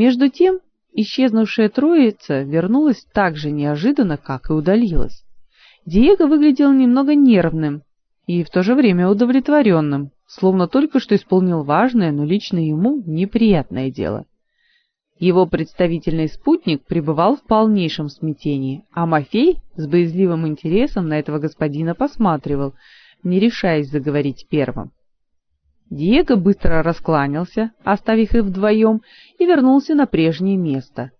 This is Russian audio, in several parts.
Между тем, исчезнувшая троица вернулась так же неожиданно, как и удалилась. Диего выглядел немного нервным и в то же время удовлетворенным, словно только что исполнил важное, но лично ему неприятное дело. Его представительный спутник пребывал в полнейшем смятении, а Мафей с боязливым интересом на этого господина посматривал, не решаясь заговорить первым. Диего быстро раскланялся, оставив их вдвоем, и вернулся на прежнее место.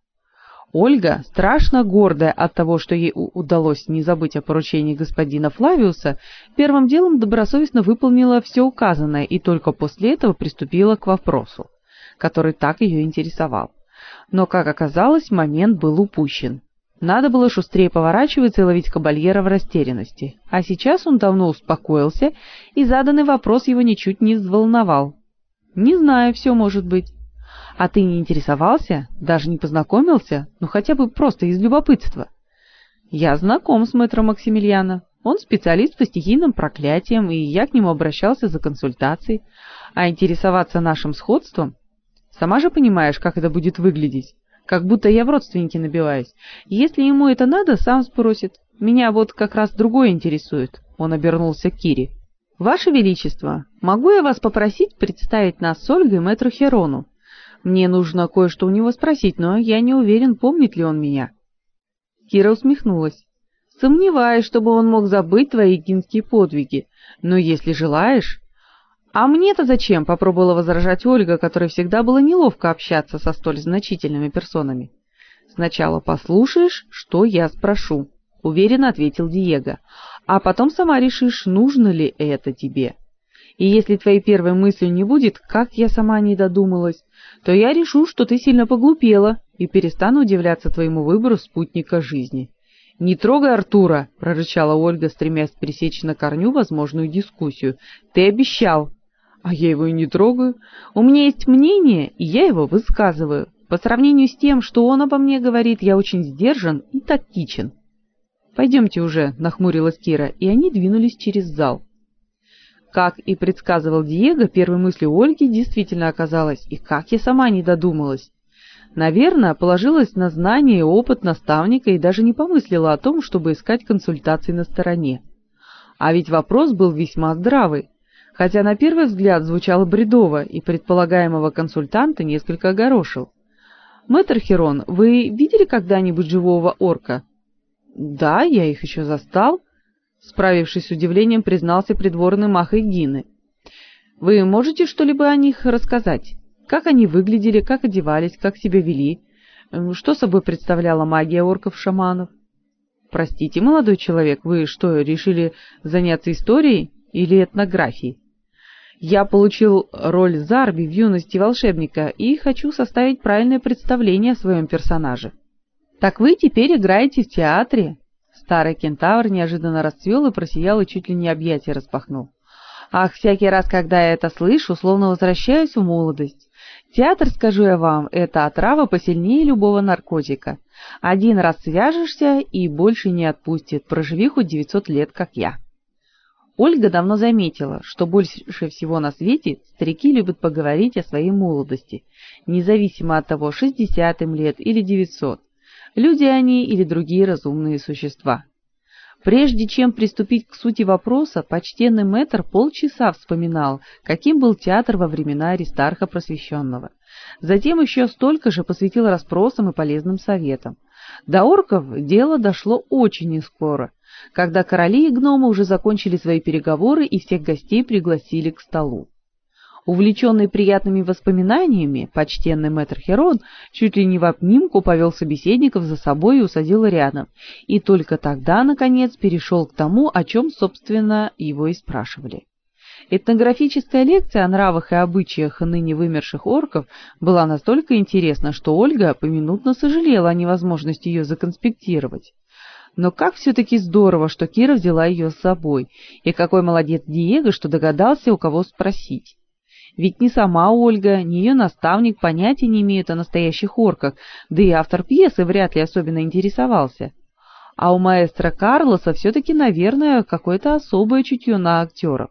Ольга, страшно гордая от того, что ей удалось не забыть о поручении господина Флавиуса, первым делом добросовестно выполнила все указанное и только после этого приступила к вопросу, который так ее интересовал. Но, как оказалось, момент был упущен. Надо было шустрее поворачиваться и ловить кабальера в растерянности. А сейчас он давно успокоился, и заданный вопрос его ничуть не взволновал. «Не знаю, все может быть». А ты не интересовался, даже не познакомился, ну хотя бы просто из любопытства. Я знаком с мэтром Максимилиана. Он специалист по стихийным проклятиям, и я к нему обращался за консультацией. А интересоваться нашим сходством? Сама же понимаешь, как это будет выглядеть. Как будто я в родственники набиваюсь. Если ему это надо, сам спросит. Меня вот как раз другое интересует. Он обернулся к Кире. Ваше величество, могу я вас попросить представить нас с Ольгой мэтру Херону? Мне нужно кое-что у него спросить, но я не уверен, помнит ли он меня. Кира усмехнулась. Сомневаюсь, чтобы он мог забыть твои гинские подвиги, но если желаешь... А мне-то зачем, попробовала возражать Ольга, которой всегда было неловко общаться со столь значительными персонами. Сначала послушаешь, что я спрошу, уверенно ответил Диего. А потом сама решишь, нужно ли это тебе. И если твоей первой мыслью не будет, как я сама не додумалась, то я решу, что ты сильно поглупела и перестану удивляться твоему выбору спутника жизни. Не трогай Артура, прорычала Ольга, стремясь пресечь на корню возможную дискуссию. Ты обещал. А я его и не трогаю. У меня есть мнение, и я его высказываю. По сравнению с тем, что он обо мне говорит, я очень сдержан и тактичен. Пойдемте уже, нахмурилась Кира, и они двинулись через зал. Как и предсказывал Диего, первой мыслью Ольги действительно оказалось, и как я сама не додумалась. Наверное, положилась на знания и опыт наставника и даже не помыслила о том, чтобы искать консультации на стороне. А ведь вопрос был весьма здравый, хотя на первый взгляд звучало бредово, и предполагаемого консультанта несколько огорошил. «Мэтр Херон, вы видели когда-нибудь живого орка?» «Да, я их еще застал», Справившись с удивлением, признался придворный мах Эгины. Вы можете что-либо о них рассказать? Как они выглядели, как одевались, как себя вели? Что собой представляла магия орков-шаманов? Простите, молодой человек, вы что, решили заняться историей или этнографией? Я получил роль Зарби в юности волшебника и хочу составить правильное представление о своем персонаже. Так вы теперь играете в театре? Старый кентавр неожиданно расцвел и просиял и чуть ли не объятия распахнул. Ах, всякий раз, когда я это слышу, словно возвращаюсь в молодость. Театр, скажу я вам, это отрава посильнее любого наркотика. Один раз свяжешься и больше не отпустит, проживи хоть 900 лет, как я. Ольга давно заметила, что больше всего на свете старики любят поговорить о своей молодости, независимо от того, 60 им лет или 900 люди они или другие разумные существа. Прежде чем приступить к сути вопроса, почтенный мэтр полчаса вспоминал, каким был театр во времена Аристарха Просвещенного. Затем еще столько же посвятил расспросам и полезным советам. До орков дело дошло очень нескоро, когда короли и гномы уже закончили свои переговоры и всех гостей пригласили к столу. Увлеченный приятными воспоминаниями, почтенный мэтр Херон чуть ли не в обнимку повел собеседников за собой и усадил рядом, и только тогда, наконец, перешел к тому, о чем, собственно, его и спрашивали. Этнографическая лекция о нравах и обычаях ныне вымерших орков была настолько интересна, что Ольга поминутно сожалела о невозможности ее законспектировать. Но как все-таки здорово, что Кира взяла ее с собой, и какой молодец Диего, что догадался, у кого спросить. Ведь ни сама Ольга, ни ее наставник понятия не имеют о настоящих орках, да и автор пьесы вряд ли особенно интересовался. А у маэстро Карлоса все-таки, наверное, какое-то особое чутье на актеров.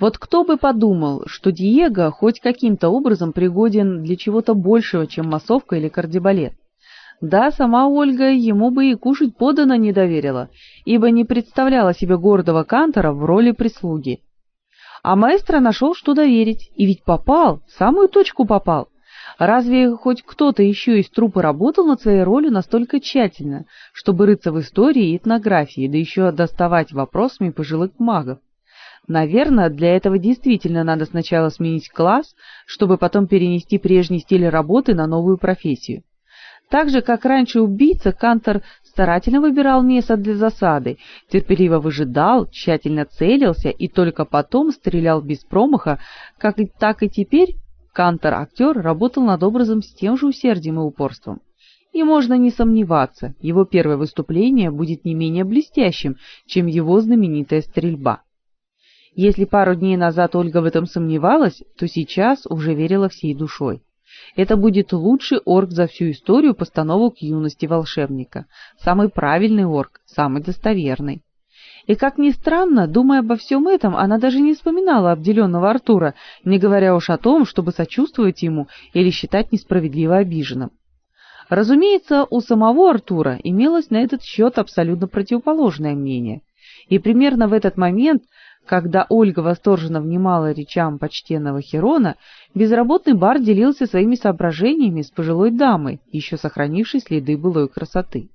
Вот кто бы подумал, что Диего хоть каким-то образом пригоден для чего-то большего, чем массовка или кардебалет. Да, сама Ольга ему бы и кушать подано не доверила, ибо не представляла себе гордого кантора в роли прислуги. А маэстро нашел, что доверить, и ведь попал, в самую точку попал. Разве хоть кто-то еще из труппы работал над своей ролью настолько тщательно, чтобы рыться в истории и этнографии, да еще доставать вопросами пожилых магов? Наверное, для этого действительно надо сначала сменить класс, чтобы потом перенести прежний стиль работы на новую профессию. Так же, как раньше убийца, Кантор старательно выбирал место для засады, терпеливо выжидал, тщательно целился и только потом стрелял без промаха, как и так и теперь Кантор-актер работал над образом с тем же усердием и упорством. И можно не сомневаться, его первое выступление будет не менее блестящим, чем его знаменитая стрельба. Если пару дней назад Ольга в этом сомневалась, то сейчас уже верила всей душой. Это будет лучший орк за всю историю постановок юности волшебника, самый правильный орк, самый достоверный. И как ни странно, думая обо всем этом, она даже не вспоминала обделенного Артура, не говоря уж о том, чтобы сочувствовать ему или считать несправедливо обиженным. Разумеется, у самого Артура имелось на этот счет абсолютно противоположное мнение. И примерно в этот момент когда Ольга восторженно внимала речам почтенного Херона, безработный бар делился своими соображениями с пожилой дамой, еще сохранившей следы былой красоты.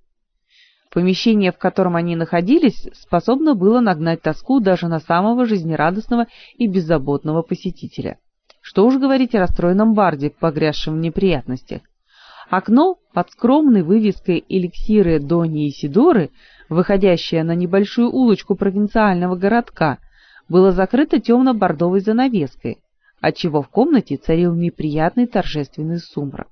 Помещение, в котором они находились, способно было нагнать тоску даже на самого жизнерадостного и беззаботного посетителя. Что уж говорить о расстроенном барде, погрязшем в неприятностях. Окно под скромной вывеской «Эликсиры Дони и Сидоры», выходящее на небольшую улочку провинциального городка, было закрыто темно-бордовой занавеской, отчего в комнате царил неприятный торжественный сумрак.